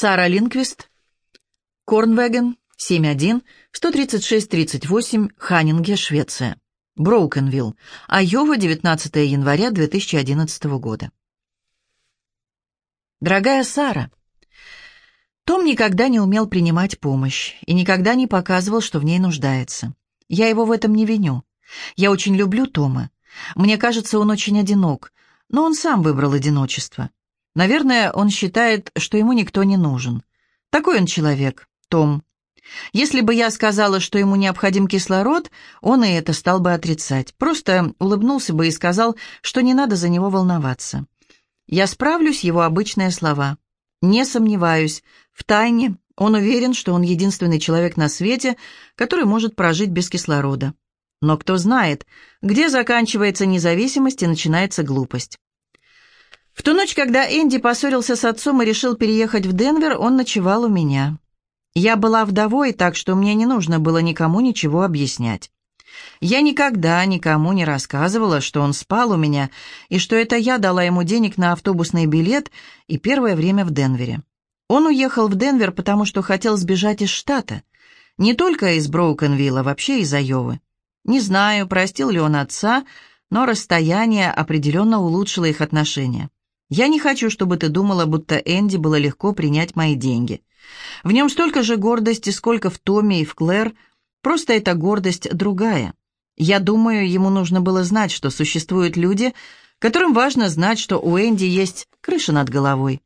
Сара Линквист, Корнвеген, 71, 136-38, Ханнинге, Швеция. Броукенвилл, Айова, 19 января 2011 года. Дорогая Сара, Том никогда не умел принимать помощь и никогда не показывал, что в ней нуждается. Я его в этом не виню. Я очень люблю Тома. Мне кажется, он очень одинок, но он сам выбрал одиночество. Наверное, он считает, что ему никто не нужен. Такой он человек, Том. Если бы я сказала, что ему необходим кислород, он и это стал бы отрицать. Просто улыбнулся бы и сказал, что не надо за него волноваться. Я справлюсь, его обычные слова. Не сомневаюсь. В тайне он уверен, что он единственный человек на свете, который может прожить без кислорода. Но кто знает, где заканчивается независимость и начинается глупость. В ту ночь, когда Энди поссорился с отцом и решил переехать в Денвер, он ночевал у меня. Я была вдовой, так что мне не нужно было никому ничего объяснять. Я никогда никому не рассказывала, что он спал у меня, и что это я дала ему денег на автобусный билет и первое время в Денвере. Он уехал в Денвер, потому что хотел сбежать из штата. Не только из Броукенвилла, вообще из Айовы. Не знаю, простил ли он отца, но расстояние определенно улучшило их отношения. Я не хочу, чтобы ты думала, будто Энди было легко принять мои деньги. В нем столько же гордости, сколько в Томе и в Клэр, просто эта гордость другая. Я думаю, ему нужно было знать, что существуют люди, которым важно знать, что у Энди есть крыша над головой.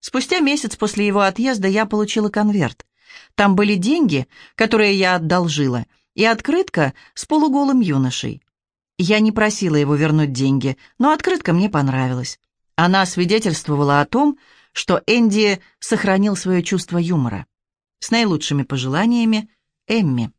Спустя месяц после его отъезда я получила конверт. Там были деньги, которые я одолжила, и открытка с полуголым юношей. Я не просила его вернуть деньги, но открытка мне понравилась. Она свидетельствовала о том, что Энди сохранил свое чувство юмора. С наилучшими пожеланиями, Эмми.